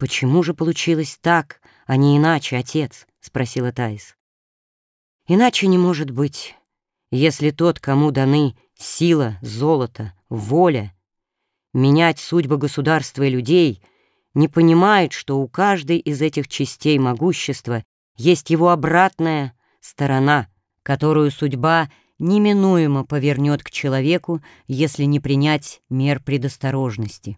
«Почему же получилось так, а не иначе, отец?» — спросила Таис. «Иначе не может быть, если тот, кому даны сила, золото, воля, менять судьбы государства и людей, не понимает, что у каждой из этих частей могущества есть его обратная сторона, которую судьба неминуемо повернет к человеку, если не принять мер предосторожности.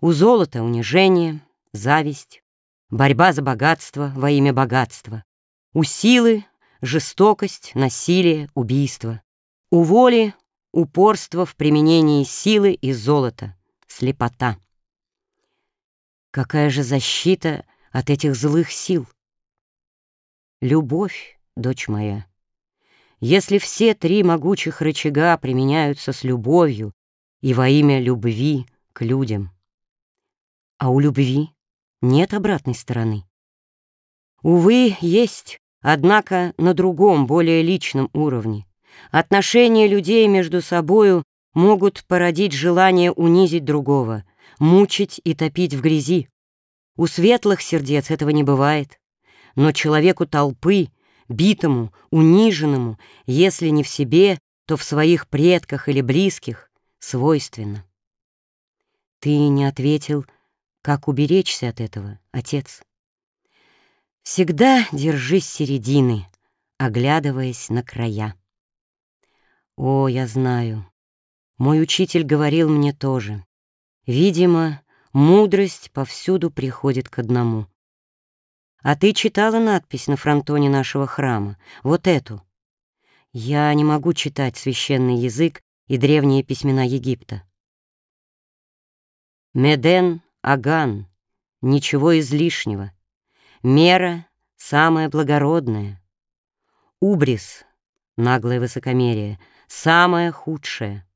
У золота унижение, зависть, борьба за богатство во имя богатства. У силы жестокость, насилие, убийство. У воли упорство в применении силы и золота, слепота. Какая же защита от этих злых сил? Любовь, дочь моя. Если все три могучих рычага применяются с любовью и во имя любви к людям. А у любви нет обратной стороны. Увы, есть, однако на другом, более личном уровне. Отношения людей между собою могут породить желание унизить другого, мучить и топить в грязи. У светлых сердец этого не бывает. Но человеку толпы, битому, униженному, если не в себе, то в своих предках или близких, свойственно. Ты не ответил, как уберечься от этого, отец? Всегда держись середины, оглядываясь на края. О, я знаю, мой учитель говорил мне тоже. Видимо, мудрость повсюду приходит к одному. А ты читала надпись на фронтоне нашего храма, вот эту. Я не могу читать священный язык и древние письмена Египта. Меден Аган, ничего излишнего. Мера самая благородная. Убрис, наглое высокомерие, самое худшее.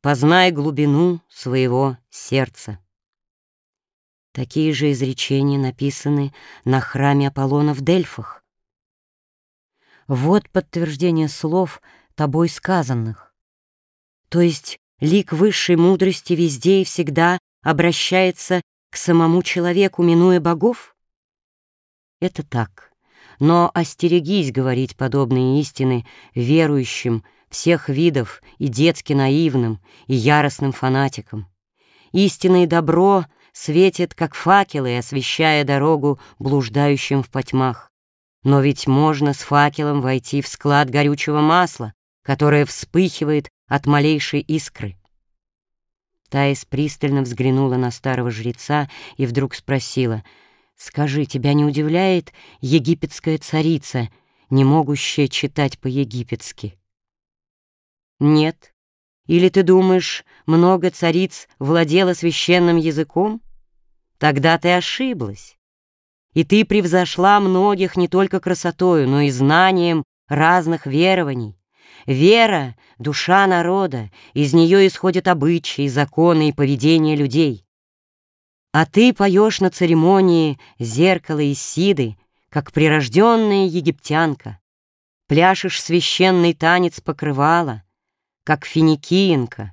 Познай глубину своего сердца. Такие же изречения написаны на храме Аполлона в Дельфах. Вот подтверждение слов тобой сказанных. То есть лик высшей мудрости везде и всегда обращается к самому человеку, минуя богов? Это так. Но остерегись говорить подобные истины верующим всех видов и детски наивным, и яростным фанатикам. Истинное добро светит, как факелы, освещая дорогу блуждающим в потьмах. Но ведь можно с факелом войти в склад горючего масла, которое вспыхивает от малейшей искры. Таис пристально взглянула на старого жреца и вдруг спросила, «Скажи, тебя не удивляет египетская царица, не могущая читать по-египетски?» «Нет. Или ты думаешь, много цариц владела священным языком? Тогда ты ошиблась. И ты превзошла многих не только красотою, но и знанием разных верований. Вера — душа народа, из нее исходят обычаи, законы и поведение людей. А ты поешь на церемонии зеркало сиды, как прирожденная египтянка. Пляшешь священный танец покрывала, как финикиенка.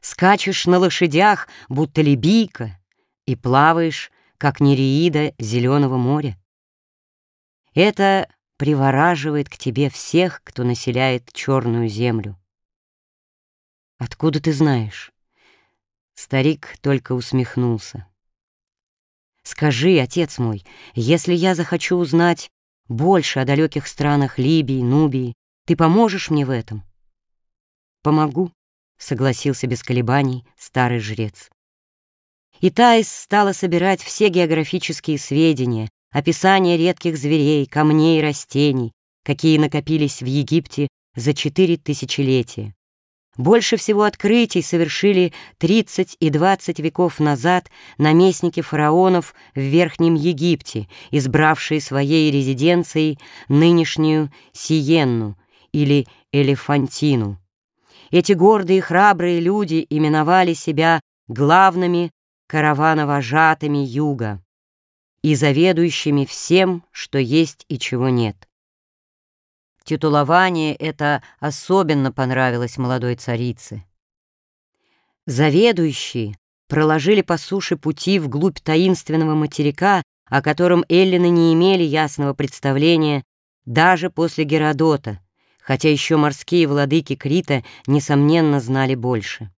Скачешь на лошадях, будто либийка, и плаваешь, как нереида зеленого моря. Это привораживает к тебе всех, кто населяет черную землю. Откуда ты знаешь? Старик только усмехнулся. Скажи, отец мой, если я захочу узнать больше о далеких странах Либии, Нубии, ты поможешь мне в этом? Помогу, согласился без колебаний старый жрец. И Таис стала собирать все географические сведения, описание редких зверей, камней и растений, какие накопились в Египте за четыре тысячелетия. Больше всего открытий совершили 30 и 20 веков назад наместники фараонов в Верхнем Египте, избравшие своей резиденцией нынешнюю Сиенну или Элефантину. Эти гордые и храбрые люди именовали себя главными каравановожатыми юга и заведующими всем, что есть и чего нет. Титулование это особенно понравилось молодой царице. Заведующие проложили по суше пути вглубь таинственного материка, о котором эллины не имели ясного представления даже после Геродота, хотя еще морские владыки Крита, несомненно, знали больше.